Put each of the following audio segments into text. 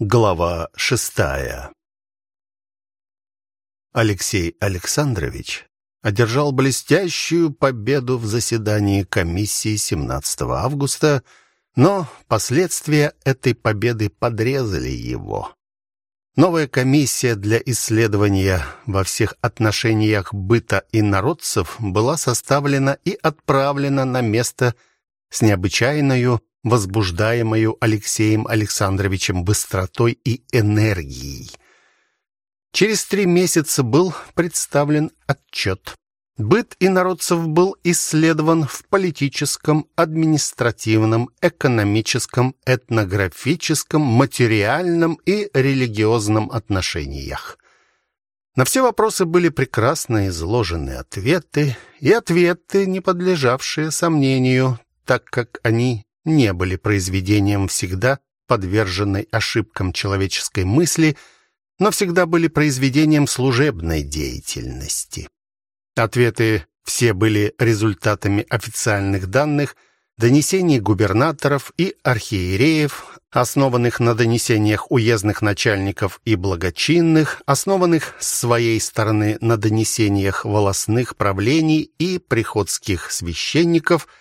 Глава шестая Алексей Александрович одержал блестящую победу в заседании комиссии 17 августа, но последствия этой победы подрезали его. Новая комиссия для исследования во всех отношениях быта и народцев была составлена и отправлена на место с необычайной возбуждаемую Алексеем Александровичем быстротой и энергией. Через три месяца был представлен отчет. Быт инородцев был исследован в политическом, административном, экономическом, этнографическом, материальном и религиозном отношениях. На все вопросы были прекрасно изложены ответы, и ответы, не подлежавшие сомнению, так как они не были произведением всегда подверженной ошибкам человеческой мысли, но всегда были произведением служебной деятельности. Ответы все были результатами официальных данных, донесений губернаторов и архиереев, основанных на донесениях уездных начальников и благочинных, основанных с своей стороны на донесениях волосных правлений и приходских священников –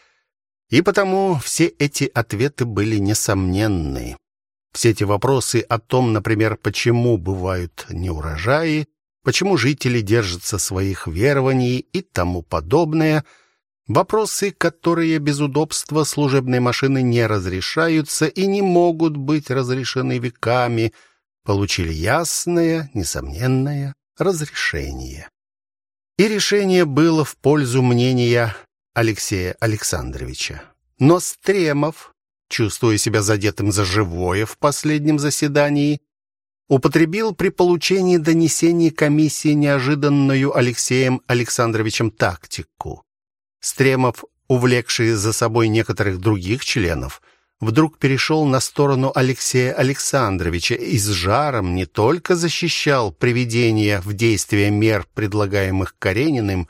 и потому все эти ответы были несомненны. Все эти вопросы о том, например, почему бывают неурожаи, почему жители держатся своих верований и тому подобное, вопросы, которые без удобства служебной машины не разрешаются и не могут быть разрешены веками, получили ясное, несомненное разрешение. И решение было в пользу мнения Алексея Александровича. Но Стремов, чувствуя себя задетым за живое в последнем заседании, употребил при получении донесений комиссии неожиданную Алексеем Александровичем тактику. Стремов, увлекший за собой некоторых других членов, вдруг перешел на сторону Алексея Александровича и с жаром не только защищал приведение в действие мер, предлагаемых Карениным,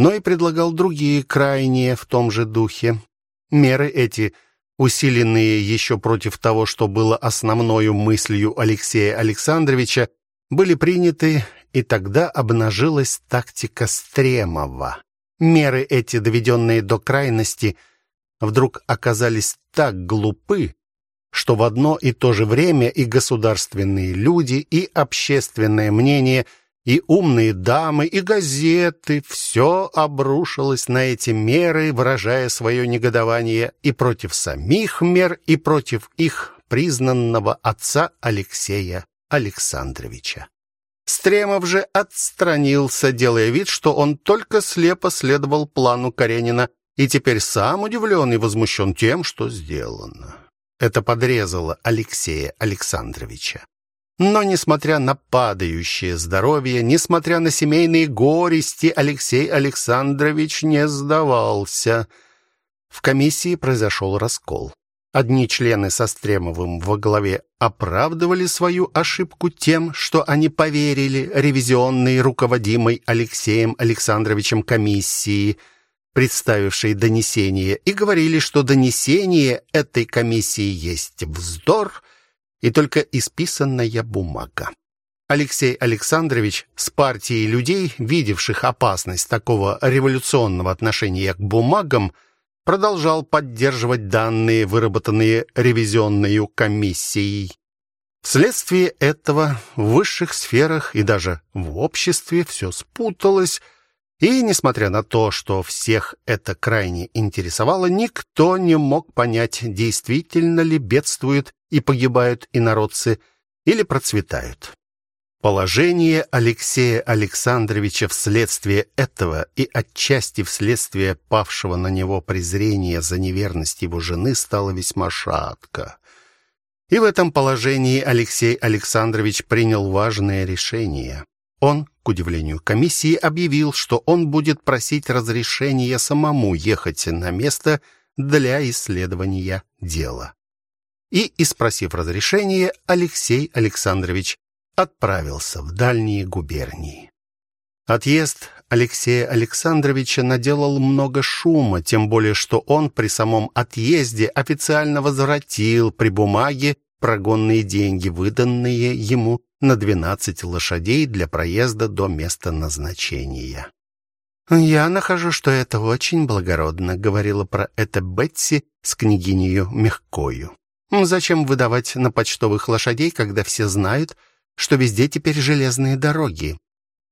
но и предлагал другие крайние в том же духе. Меры эти, усиленные еще против того, что было основной мыслью Алексея Александровича, были приняты, и тогда обнажилась тактика Стремова. Меры эти, доведенные до крайности, вдруг оказались так глупы, что в одно и то же время и государственные люди, и общественное мнение – и умные дамы, и газеты, все обрушилось на эти меры, выражая свое негодование и против самих мер, и против их признанного отца Алексея Александровича. Стремов же отстранился, делая вид, что он только слепо следовал плану Каренина и теперь сам удивлен и возмущен тем, что сделано. Это подрезало Алексея Александровича. Но, несмотря на падающее здоровье, несмотря на семейные горести, Алексей Александрович не сдавался. В комиссии произошел раскол. Одни члены со Стремовым во главе оправдывали свою ошибку тем, что они поверили ревизионной руководимой Алексеем Александровичем комиссии, представившей донесение, и говорили, что донесение этой комиссии есть вздор и только исписанная бумага. Алексей Александрович с партией людей, видевших опасность такого революционного отношения к бумагам, продолжал поддерживать данные, выработанные ревизионной комиссией. Вследствие этого в высших сферах и даже в обществе все спуталось, и, несмотря на то, что всех это крайне интересовало, никто не мог понять, действительно ли бедствует и погибают инородцы или процветают. Положение Алексея Александровича вследствие этого и отчасти вследствие павшего на него презрения за неверность его жены стало весьма шатко. И в этом положении Алексей Александрович принял важное решение. Он, к удивлению комиссии, объявил, что он будет просить разрешения самому ехать на место для исследования дела и, испросив разрешения, Алексей Александрович отправился в дальние губернии. Отъезд Алексея Александровича наделал много шума, тем более что он при самом отъезде официально возвратил при бумаге прогонные деньги, выданные ему на 12 лошадей для проезда до места назначения. «Я нахожу, что это очень благородно», — говорила про это Бетси с княгинею Мягкою. «Зачем выдавать на почтовых лошадей, когда все знают, что везде теперь железные дороги?»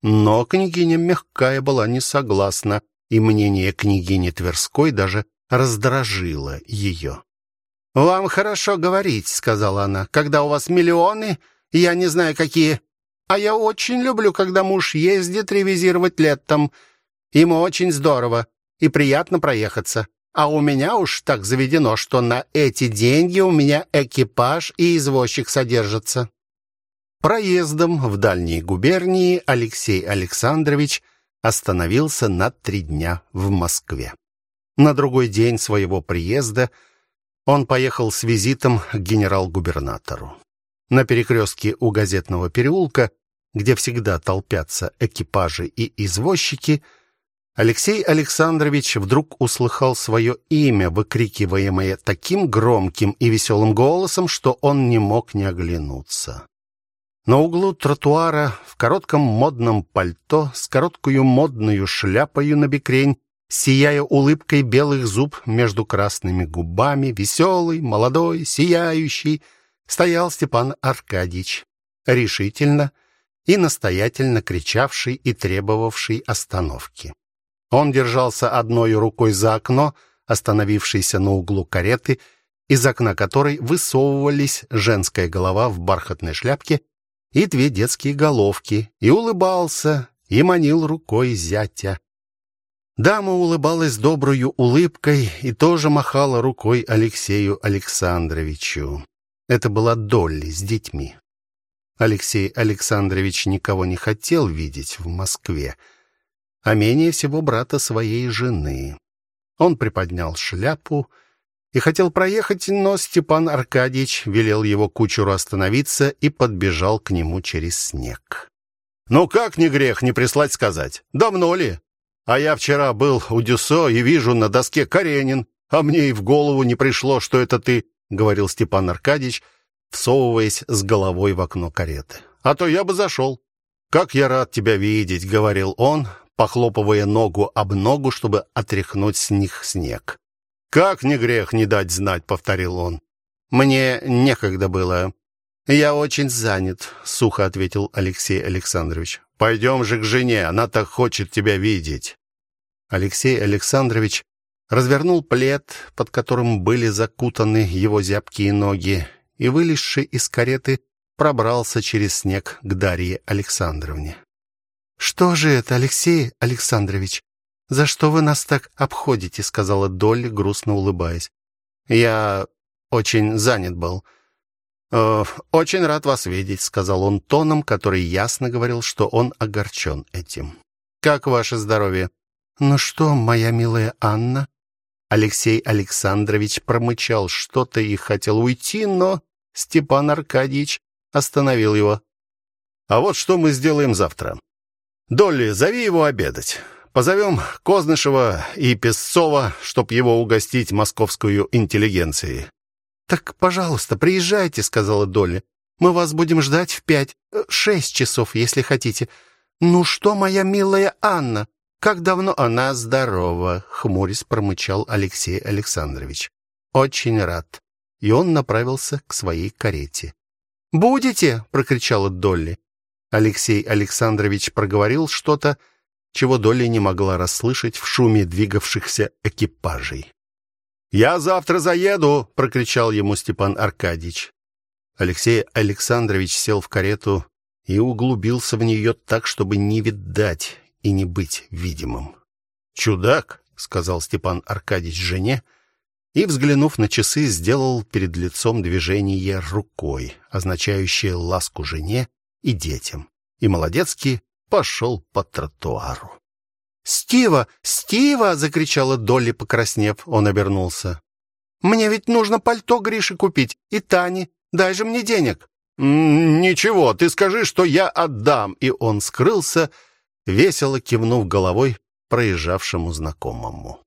Но княгиня Мягкая была не согласна, и мнение княгини Тверской даже раздражило ее. «Вам хорошо говорить», — сказала она, — «когда у вас миллионы, я не знаю какие. А я очень люблю, когда муж ездит ревизировать летом. Ему очень здорово и приятно проехаться. А у меня уж так заведено, что на эти деньги у меня экипаж и извозчик содержатся. Проездом в дальние губернии Алексей Александрович остановился на три дня в Москве. На другой день своего приезда он поехал с визитом к генерал-губернатору. На перекрестке у газетного переулка, где всегда толпятся экипажи и извозчики, Алексей Александрович вдруг услыхал свое имя, выкрикиваемое таким громким и веселым голосом, что он не мог не оглянуться. На углу тротуара в коротком модном пальто с короткую модную шляпою на бекрень, сияя улыбкой белых зуб между красными губами, веселый, молодой, сияющий, стоял Степан Аркадьевич, решительно и настоятельно кричавший и требовавший остановки. Он держался одной рукой за окно, остановившейся на углу кареты, из окна которой высовывались женская голова в бархатной шляпке и две детские головки, и улыбался, и манил рукой зятя. Дама улыбалась доброю улыбкой и тоже махала рукой Алексею Александровичу. Это была Долли с детьми. Алексей Александрович никого не хотел видеть в Москве а менее всего брата своей жены. Он приподнял шляпу и хотел проехать, но Степан Аркадьевич велел его кучеру остановиться и подбежал к нему через снег. «Ну как не грех не прислать сказать? Давно ли? А я вчера был у Дюсо и вижу на доске Каренин, а мне и в голову не пришло, что это ты», — говорил Степан Аркадьевич, всовываясь с головой в окно кареты. «А то я бы зашел». «Как я рад тебя видеть», — говорил он, похлопывая ногу об ногу, чтобы отряхнуть с них снег. «Как не грех не дать знать», — повторил он. «Мне некогда было. Я очень занят», — сухо ответил Алексей Александрович. «Пойдем же к жене, она так хочет тебя видеть». Алексей Александрович развернул плед, под которым были закутаны его зябкие ноги, и, вылезший из кареты, пробрался через снег к Дарье Александровне. «Что же это, Алексей Александрович? За что вы нас так обходите?» — сказала Долли, грустно улыбаясь. «Я очень занят был. Э, очень рад вас видеть», — сказал он тоном, который ясно говорил, что он огорчен этим. «Как ваше здоровье?» «Ну что, моя милая Анна?» Алексей Александрович промычал что-то и хотел уйти, но Степан Аркадьевич остановил его. «А вот что мы сделаем завтра. «Долли, зови его обедать. Позовем Кознышева и Песцова, чтоб его угостить московскую интеллигенцией». «Так, пожалуйста, приезжайте», — сказала Долли. «Мы вас будем ждать в пять, э, шесть часов, если хотите. Ну что, моя милая Анна, как давно она здорова?» — хмурясь промычал Алексей Александрович. «Очень рад». И он направился к своей карете. «Будете?» — прокричала Долли. Алексей Александрович проговорил что-то, чего Долли не могла расслышать в шуме двигавшихся экипажей. «Я завтра заеду!» — прокричал ему Степан Аркадьевич. Алексей Александрович сел в карету и углубился в нее так, чтобы не видать и не быть видимым. «Чудак!» — сказал Степан Аркадьевич жене, и, взглянув на часы, сделал перед лицом движение рукой, означающее ласку жене и детям. И Молодецкий пошел по тротуару. «Стива! Стива!» — закричала Долли, покраснев. Он обернулся. «Мне ведь нужно пальто Грише купить и Тане. Дай же мне денег». «Ничего, ты скажи, что я отдам». И он скрылся, весело кивнув головой проезжавшему знакомому.